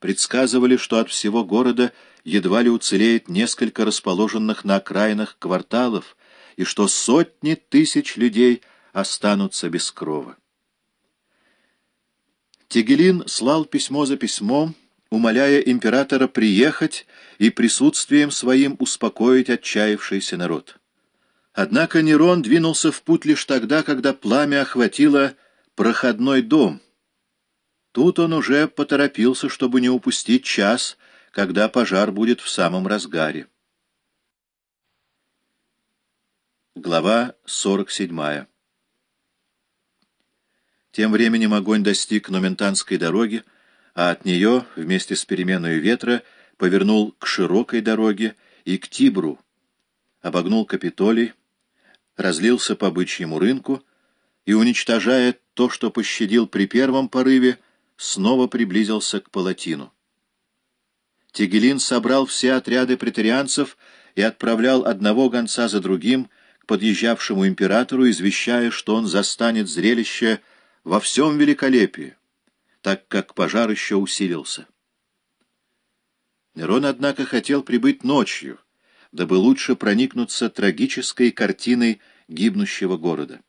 предсказывали, что от всего города едва ли уцелеет несколько расположенных на окраинах кварталов, и что сотни тысяч людей останутся без крова. Тегелин слал письмо за письмом, умоляя императора приехать и присутствием своим успокоить отчаявшийся народ. Однако Нерон двинулся в путь лишь тогда, когда пламя охватило проходной дом. Тут он уже поторопился, чтобы не упустить час, когда пожар будет в самом разгаре. Глава 47 Тем временем огонь достиг Номентанской дороги, а от нее, вместе с переменой ветра, повернул к широкой дороге и к Тибру, обогнул Капитолий, разлился по бычьему рынку и, уничтожая то, что пощадил при первом порыве, снова приблизился к Палатину. Тигелин собрал все отряды претарианцев и отправлял одного гонца за другим к подъезжавшему императору, извещая, что он застанет зрелище во всем великолепии, так как пожар еще усилился. Нерон, однако, хотел прибыть ночью, дабы лучше проникнуться трагической картиной гибнущего города.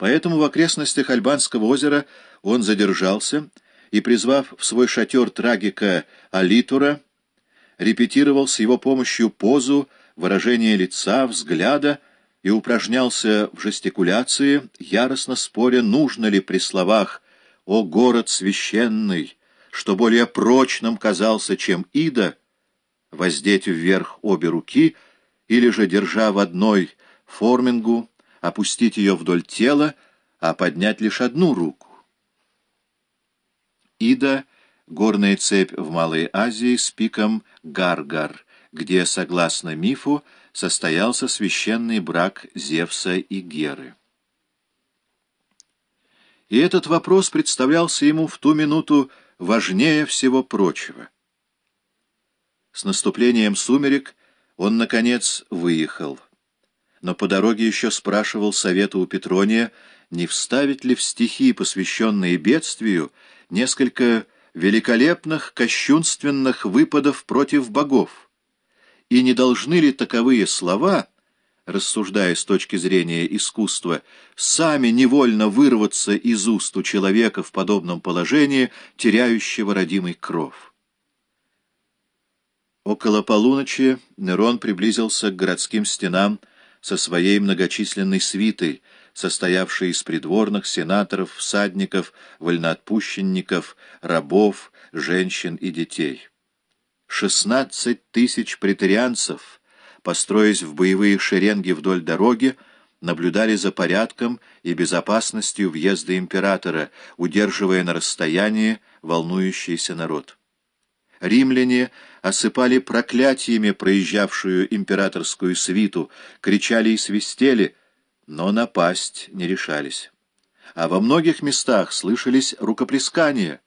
Поэтому в окрестностях Альбанского озера он задержался и, призвав в свой шатер трагика Алитура, репетировал с его помощью позу, выражение лица, взгляда и упражнялся в жестикуляции, яростно споря, нужно ли при словах «О город священный!» что более прочным казался, чем Ида, воздеть вверх обе руки или же, держа в одной формингу, опустить ее вдоль тела, а поднять лишь одну руку. Ида — горная цепь в Малой Азии с пиком Гаргар, где, согласно мифу, состоялся священный брак Зевса и Геры. И этот вопрос представлялся ему в ту минуту важнее всего прочего. С наступлением сумерек он, наконец, выехал но по дороге еще спрашивал совета у Петрония, не вставить ли в стихи, посвященные бедствию, несколько великолепных, кощунственных выпадов против богов, и не должны ли таковые слова, рассуждая с точки зрения искусства, сами невольно вырваться из уст у человека в подобном положении, теряющего родимый кров. Около полуночи Нерон приблизился к городским стенам, со своей многочисленной свитой, состоявшей из придворных, сенаторов, всадников, вольноотпущенников, рабов, женщин и детей. Шестнадцать тысяч претарианцев, построясь в боевые шеренги вдоль дороги, наблюдали за порядком и безопасностью въезда императора, удерживая на расстоянии волнующийся народ. Римляне осыпали проклятиями проезжавшую императорскую свиту, кричали и свистели, но напасть не решались. А во многих местах слышались рукоплескания.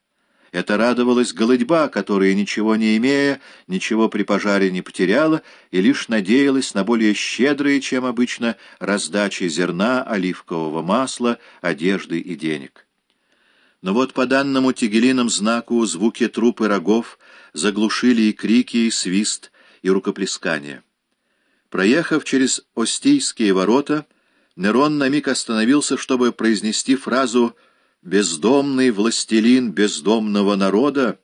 Это радовалась голодьба, которая, ничего не имея, ничего при пожаре не потеряла и лишь надеялась на более щедрые, чем обычно, раздачи зерна, оливкового масла, одежды и денег. Но вот по данному Тигелином знаку звуки труп и рогов заглушили и крики, и свист, и рукоплескания. Проехав через Остийские ворота, Нерон на миг остановился, чтобы произнести фразу «Бездомный властелин бездомного народа,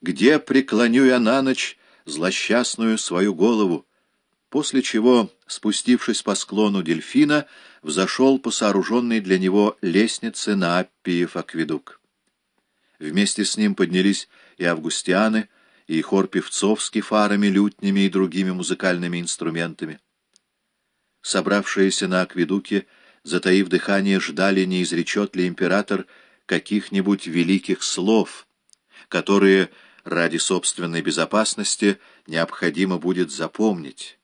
где преклоню я на ночь злосчастную свою голову?» После чего, спустившись по склону дельфина, взошел по сооруженной для него лестнице на Аппиев акведук. Вместе с ним поднялись и августианы, и хор певцов с кефарами, лютнями и другими музыкальными инструментами. Собравшиеся на акведуке, затаив дыхание, ждали, не изречет ли император каких-нибудь великих слов, которые ради собственной безопасности необходимо будет запомнить.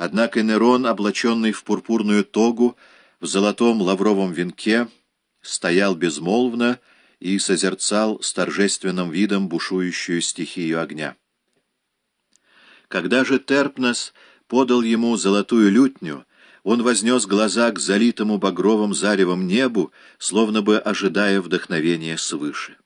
Однако Нерон, облаченный в пурпурную тогу, в золотом лавровом венке, стоял безмолвно и созерцал с торжественным видом бушующую стихию огня. Когда же Терпнос подал ему золотую лютню, он вознес глаза к залитому багровым заревом небу, словно бы ожидая вдохновения свыше.